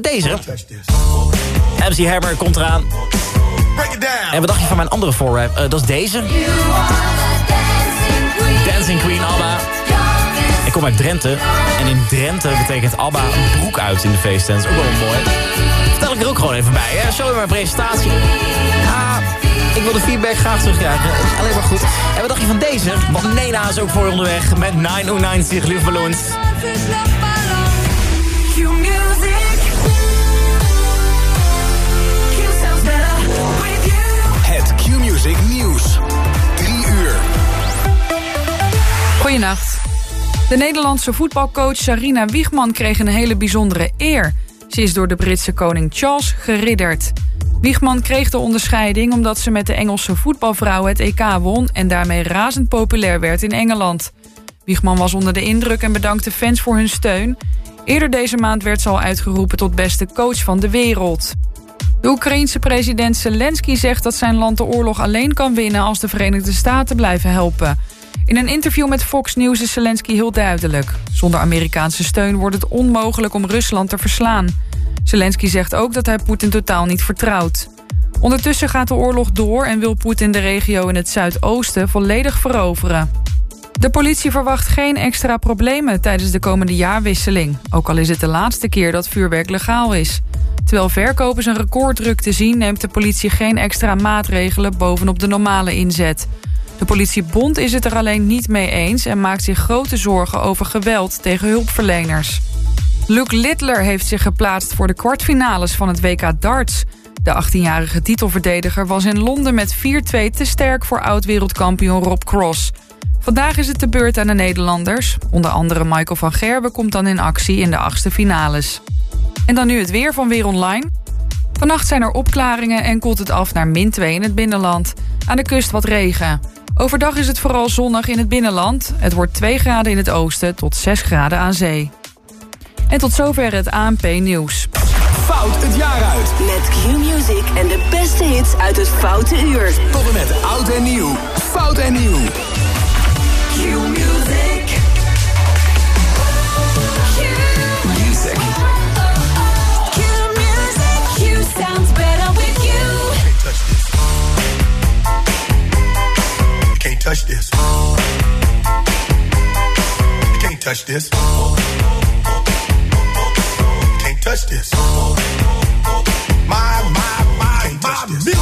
deze. MC Hammer komt eraan. En wat dacht je van mijn andere voorrap? Uh, dat is deze. Dancing Queen ABBA. Ik kom uit Drenthe. En in Drenthe betekent ABBA een broek uit in de feesttent. Ook wel mooi. Vertel ik er ook gewoon even bij. Hè? Show mijn presentatie. Ah, ik wil de feedback graag terugkrijgen. Alleen maar goed. En wat dacht je van deze? Want Nena is ook voor je onderweg met 990 Luftballons. Het Q-Music Nieuws. 3 uur. Goedenacht. De Nederlandse voetbalcoach Sarina Wiegman kreeg een hele bijzondere eer. Ze is door de Britse koning Charles geridderd. Wiegman kreeg de onderscheiding omdat ze met de Engelse voetbalvrouw het EK won... en daarmee razend populair werd in Engeland. Wiegman was onder de indruk en bedankte fans voor hun steun. Eerder deze maand werd ze al uitgeroepen tot beste coach van de wereld. De Oekraïense president Zelensky zegt dat zijn land de oorlog alleen kan winnen... als de Verenigde Staten blijven helpen. In een interview met Fox News is Zelensky heel duidelijk. Zonder Amerikaanse steun wordt het onmogelijk om Rusland te verslaan. Zelensky zegt ook dat hij Poetin totaal niet vertrouwt. Ondertussen gaat de oorlog door en wil Poetin de regio in het zuidoosten volledig veroveren. De politie verwacht geen extra problemen tijdens de komende jaarwisseling. Ook al is het de laatste keer dat vuurwerk legaal is. Terwijl verkopers een recorddruk te zien... neemt de politie geen extra maatregelen bovenop de normale inzet. De politiebond is het er alleen niet mee eens... en maakt zich grote zorgen over geweld tegen hulpverleners. Luke Littler heeft zich geplaatst voor de kwartfinales van het WK darts. De 18-jarige titelverdediger was in Londen met 4-2 te sterk... voor oud-wereldkampioen Rob Cross... Vandaag is het de beurt aan de Nederlanders. Onder andere Michael van Gerben komt dan in actie in de achtste finales. En dan nu het weer van Weer Online. Vannacht zijn er opklaringen en koelt het af naar min 2 in het binnenland. Aan de kust wat regen. Overdag is het vooral zonnig in het binnenland. Het wordt 2 graden in het oosten tot 6 graden aan zee. En tot zover het ANP-nieuws. Fout het jaar uit. Met Q-Music en de beste hits uit het Foute Uur. Tot en met oud en nieuw. Fout en nieuw. touch this. You can't touch this. You can't touch this. My, my, my, my, music.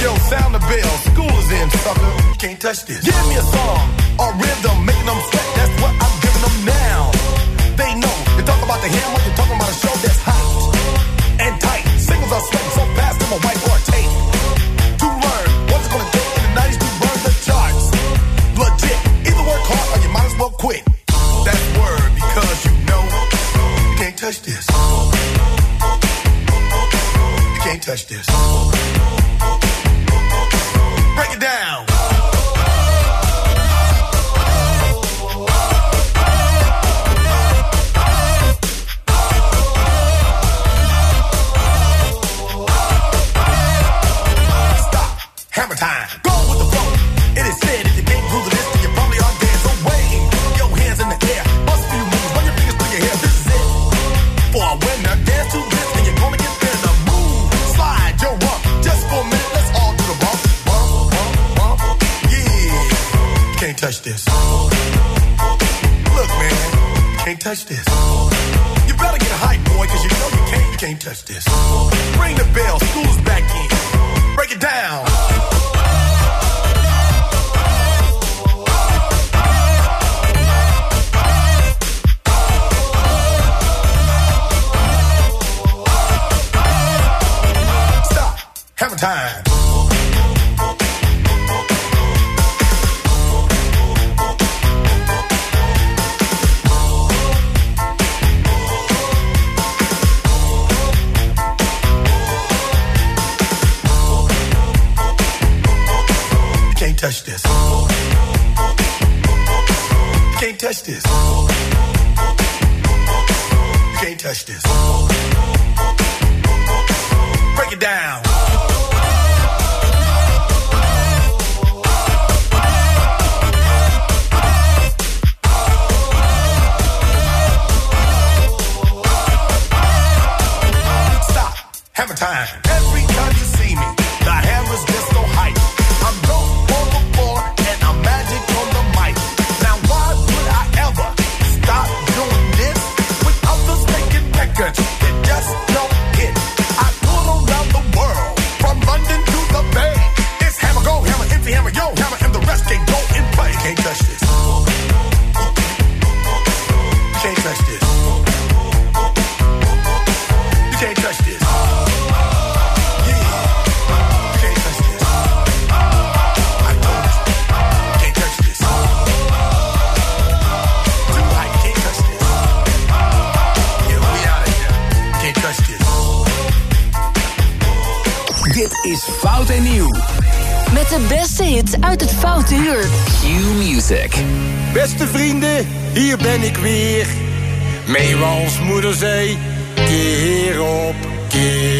Yo, sound the bell, school is in, sucker. You can't touch this. Give me a song or rhythm, making them sweat. That's what I'm giving them now. They know you talk about the hammer, is. Break it down. Stop. Have a time. hits uit het foute uur. Q-Music. Beste vrienden, hier ben ik weer. Mee als moeder zei, keer op keer.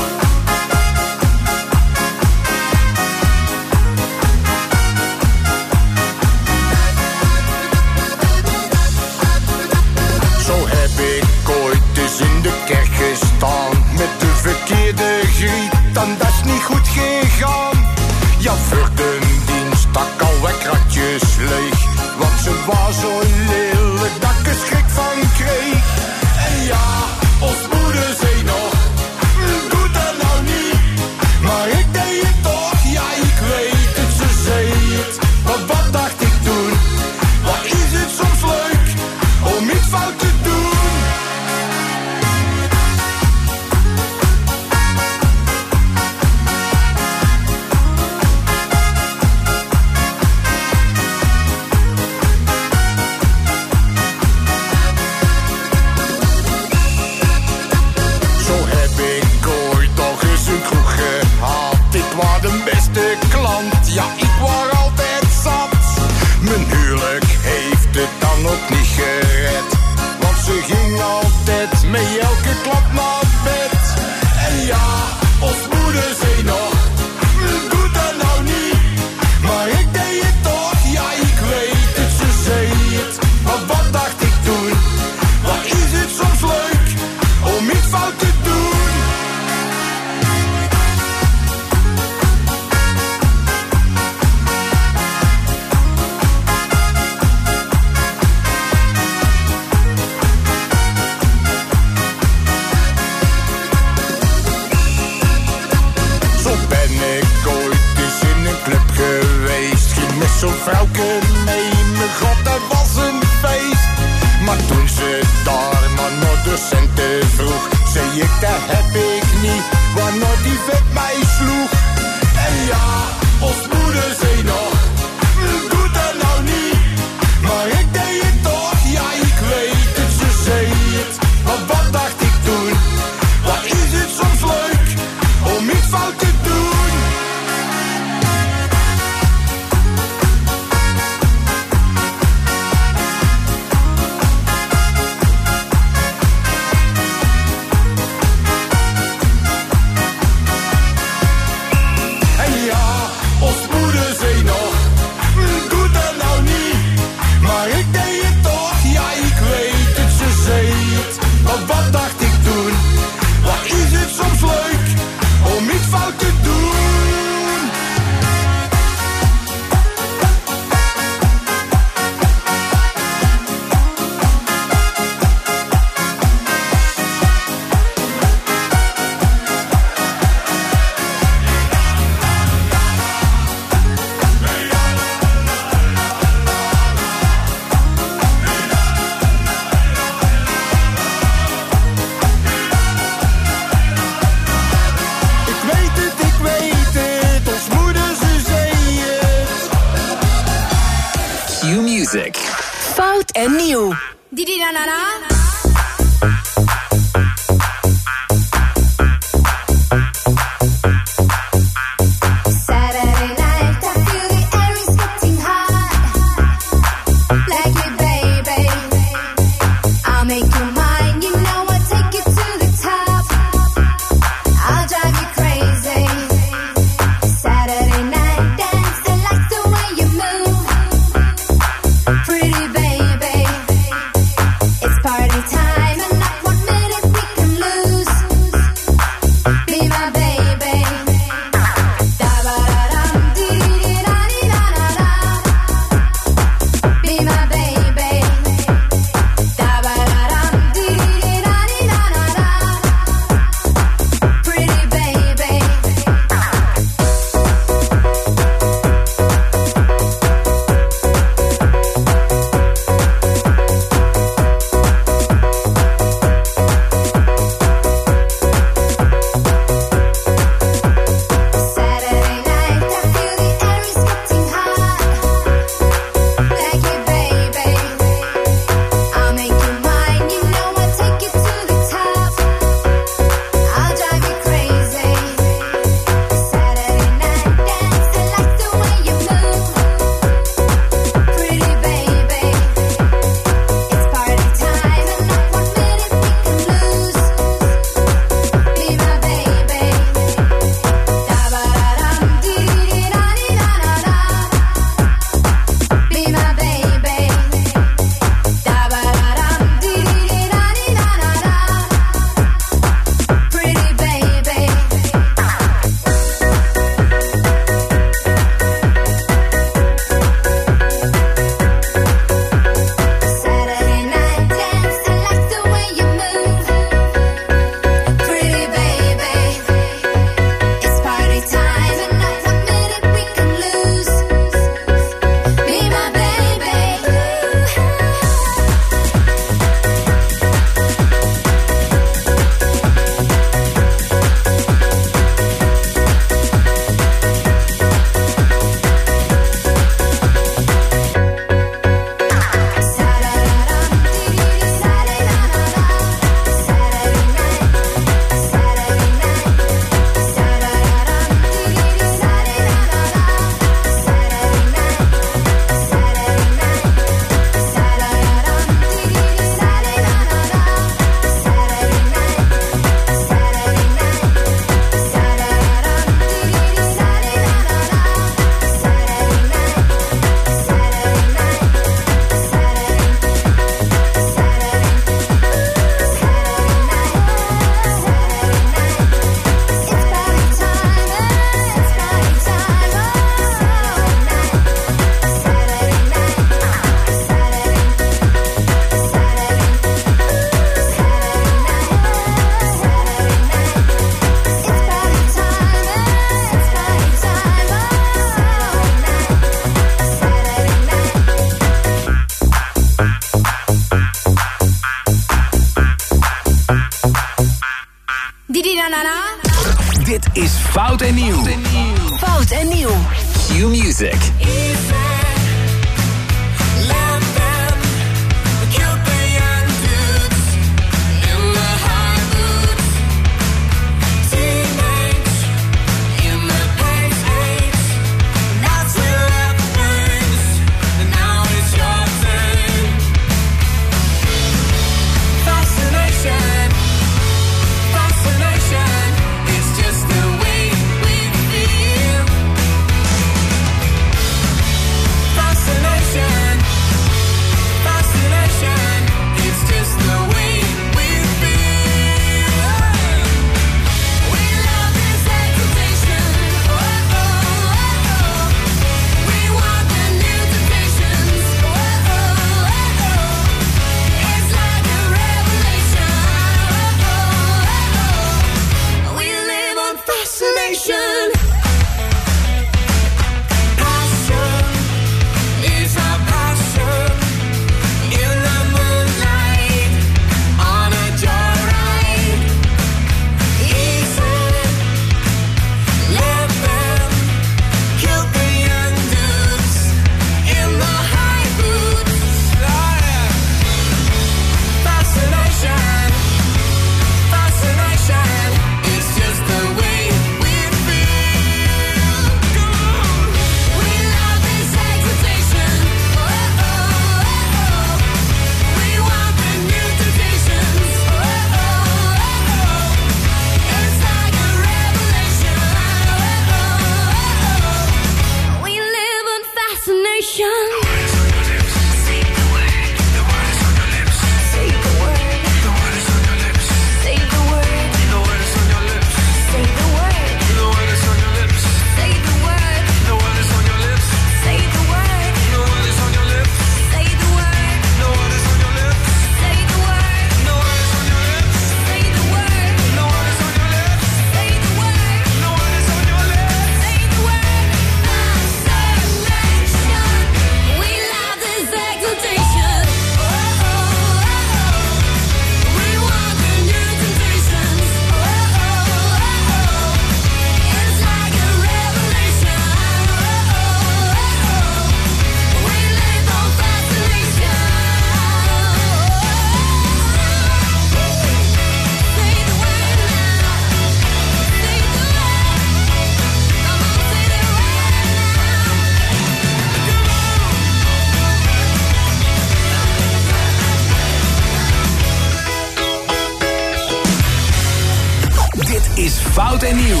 Fout en Nieuw.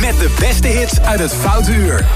Met de beste hits uit het fout Uur.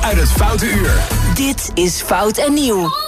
uit het foute uur. Dit is Fout en Nieuw.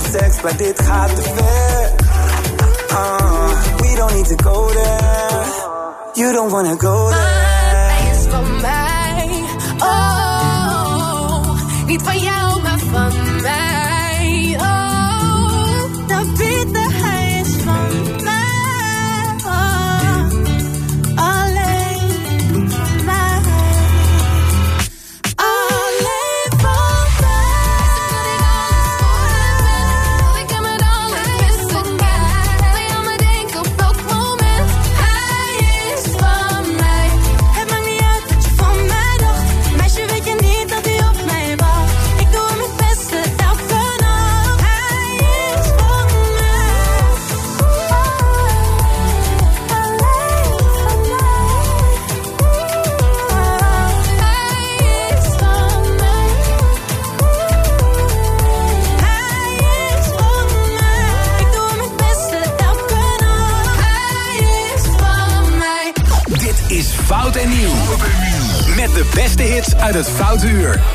love seks, maar dit. Uh, we don't need to go there. You don't wanna go there. uit het Foute Uur.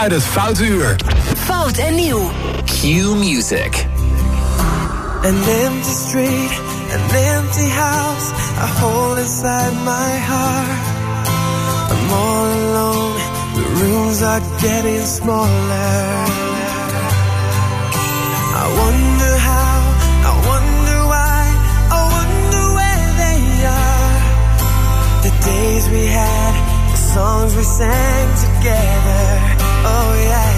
uit het Foute Uur. Fout en nieuw. Q Music. An empty street, an empty house, a hole inside my heart. I'm all alone, the rooms are getting smaller. I wonder how, I wonder why, I wonder where they are. The days we had, the songs we sang together. Oh yeah.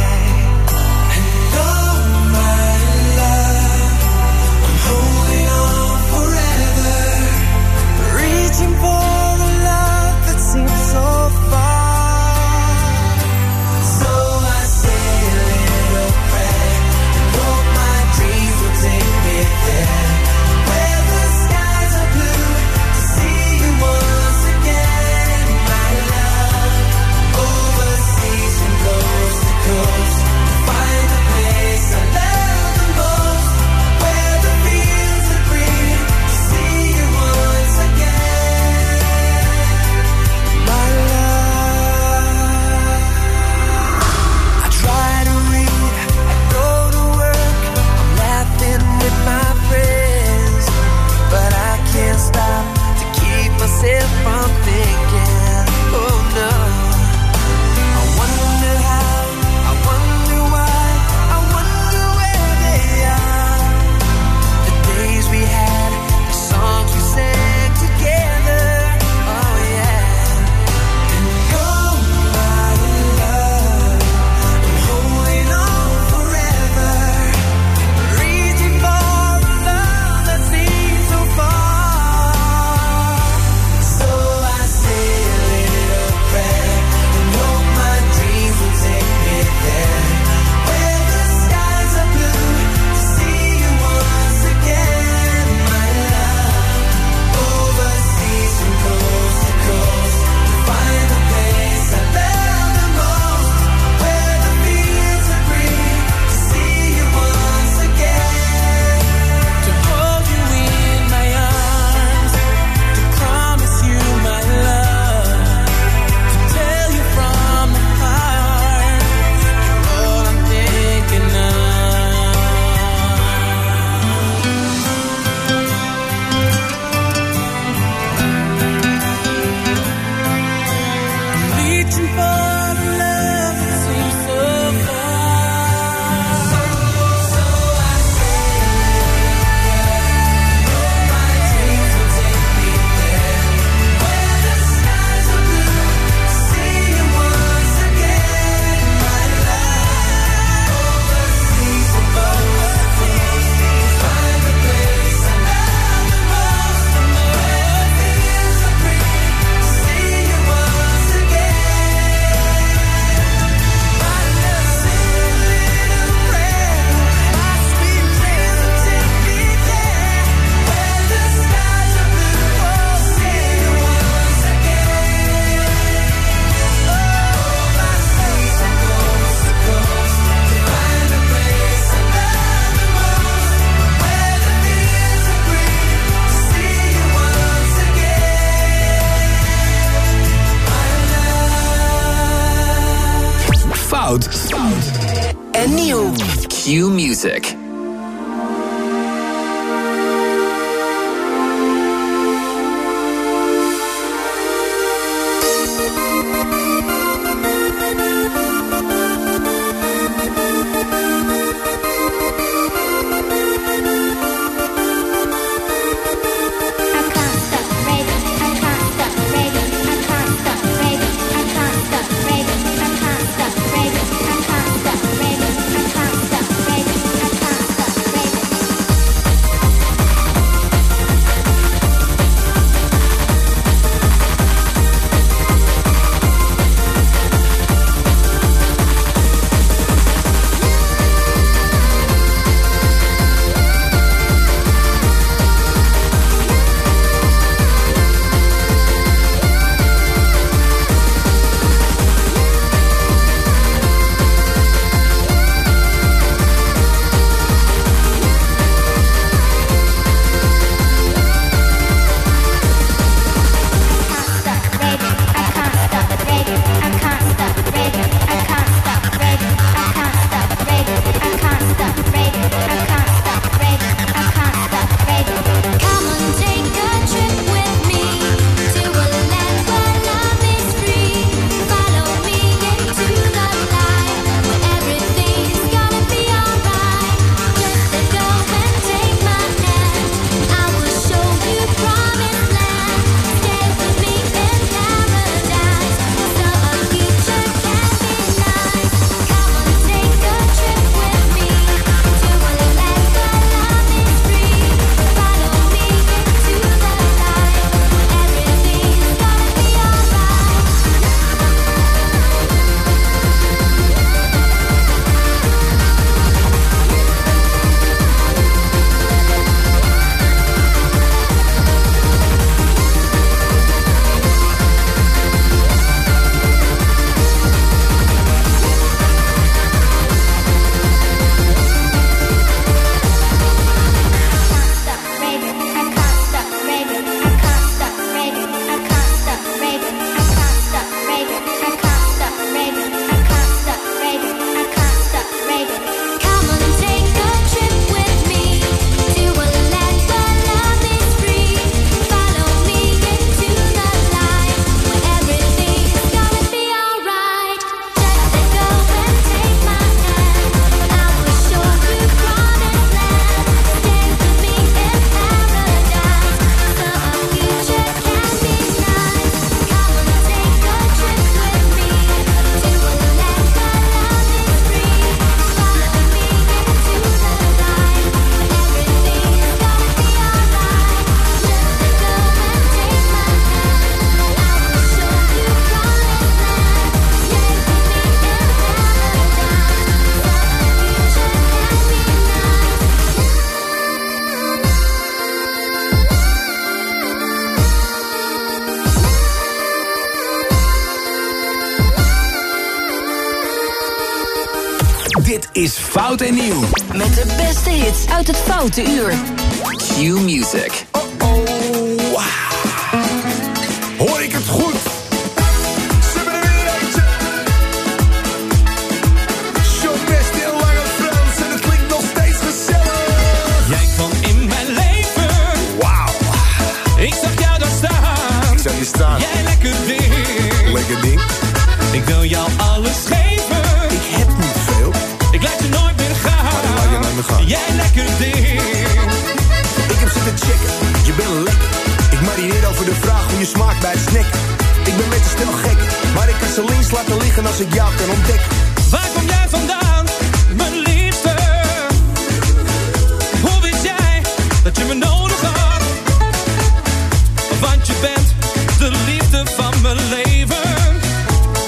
bent, de liefde van mijn leven.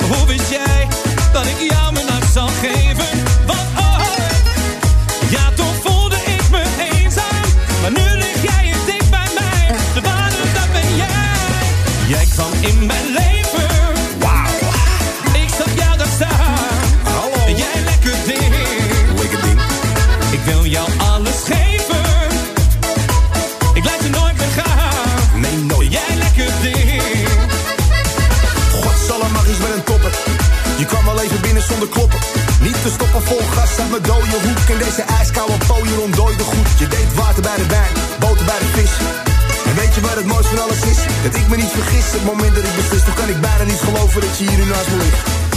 Hoe weet jij dat ik jou? Zet mijn dode hoek en deze ijskoude pooier ontdooide goed. Je deed water bij de wijn, boter bij de vis. En weet je wat het mooiste van alles is? Dat ik me niet vergis, het moment dat ik beslis. toch kan ik bijna niet geloven dat je hier nu naast me ligt.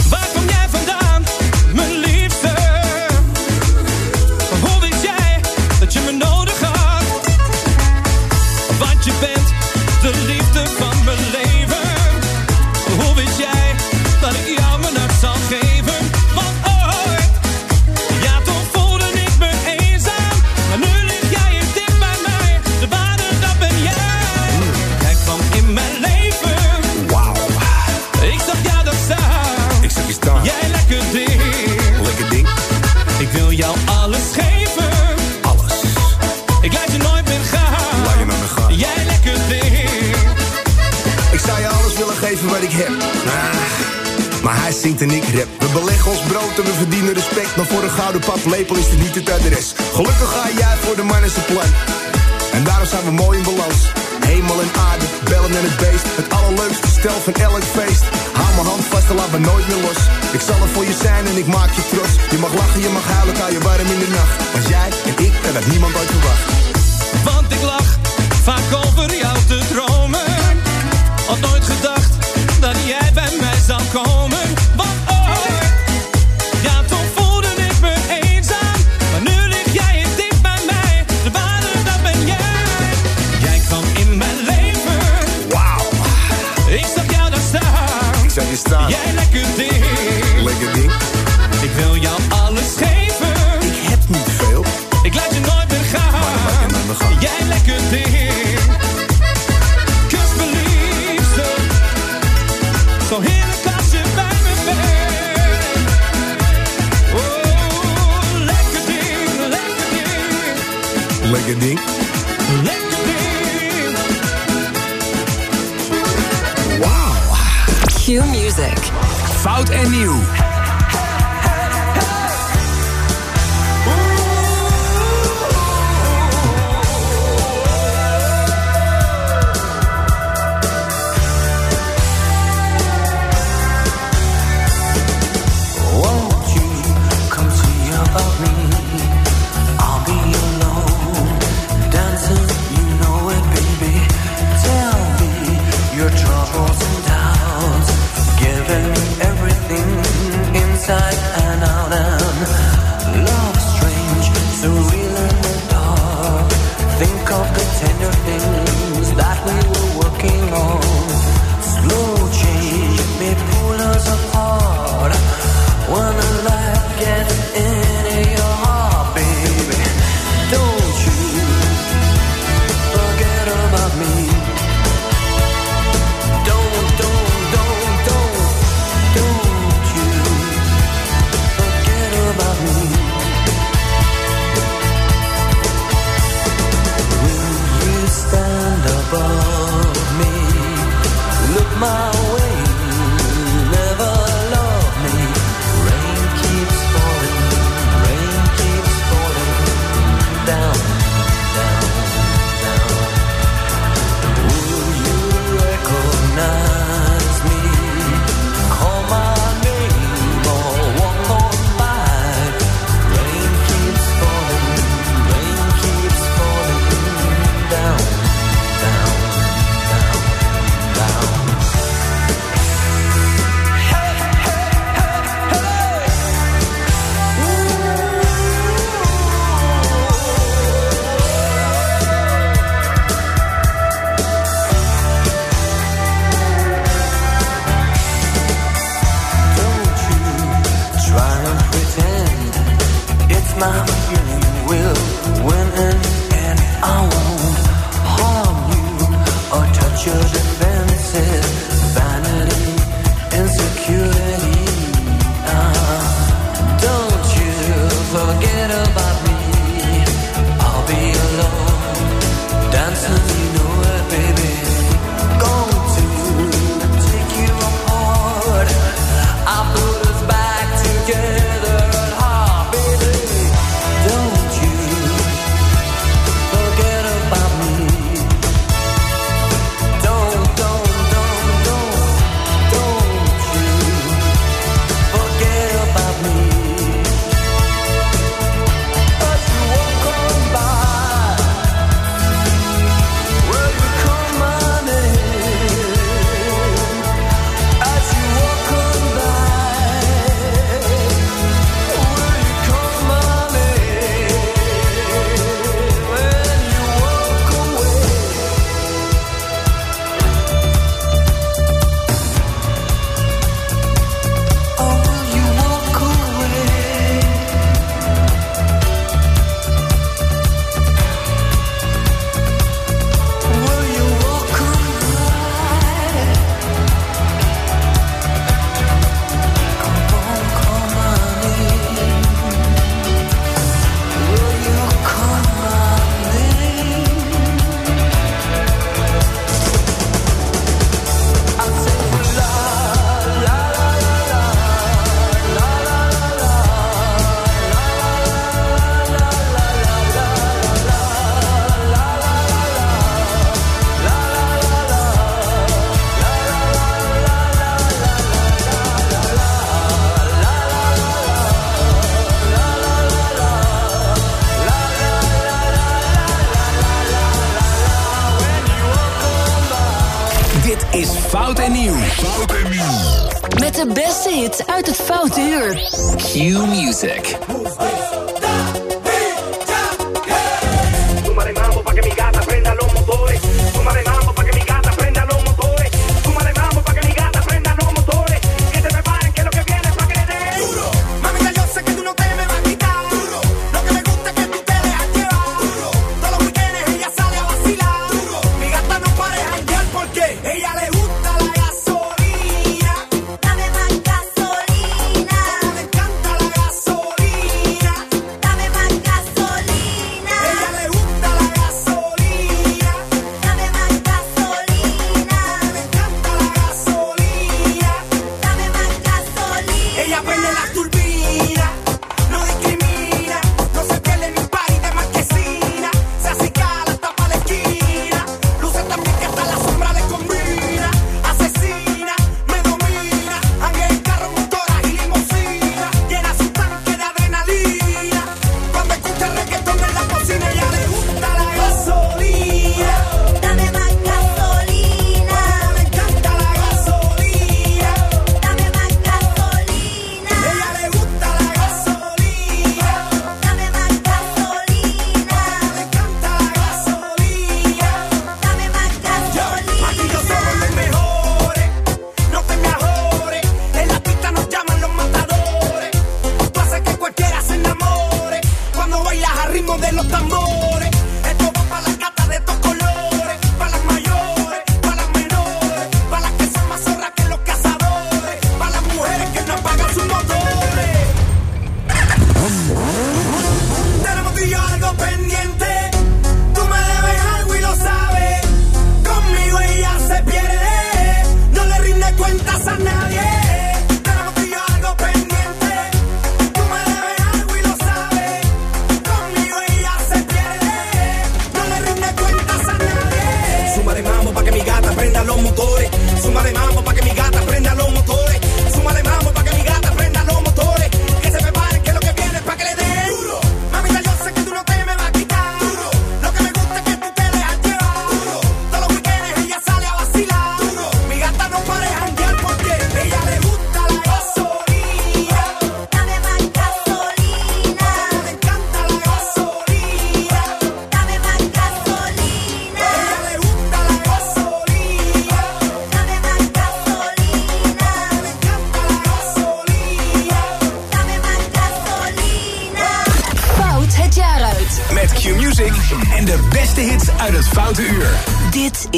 voor een gouden paplepel is dit niet het adres. Gelukkig ga jij voor de man is het plan. En daarom zijn we mooi in balans. Hemel en aarde, bellen en het beest. Het allerleukste stel van elk feest. Haal mijn hand vast en laat me nooit meer los. Ik zal er voor je zijn en ik maak je trots. Je mag lachen, je mag huilen, hou je warm in de nacht. Want jij en ik, en dat niemand ooit verwacht. Want ik lach vaak over jou te dromen. Had nooit gedacht oud en nieuw.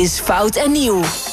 Is Fout en Nieuw.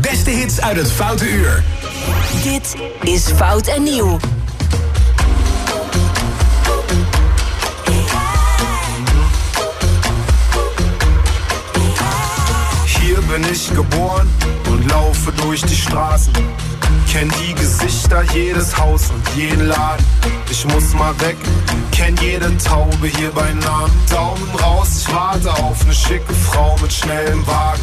Beste hits uit het Foute Uur. Dit is Fout en Nieuw. Hier bin ich geboren und laufe durch die Straßen. Kenn die Gesichter, jedes Haus und jeden Laden. Ich muss mal weg, kenn jede Taube hier bei Namen. Daumen raus, ich warte auf eine schicke Frau mit schnellem Wagen.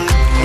Und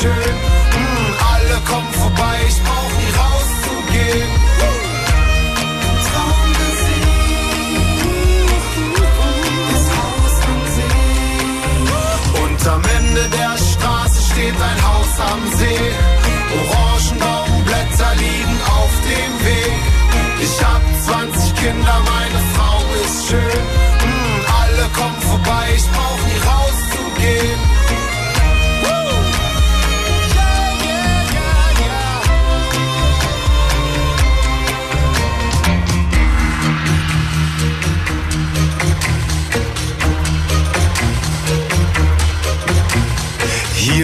schön. Mm, alle kommen vorbei, ich brauch nie rauszugehen. Und am Ende der Straße steht ein Haus am See.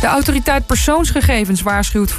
De autoriteit persoonsgegevens waarschuwt voor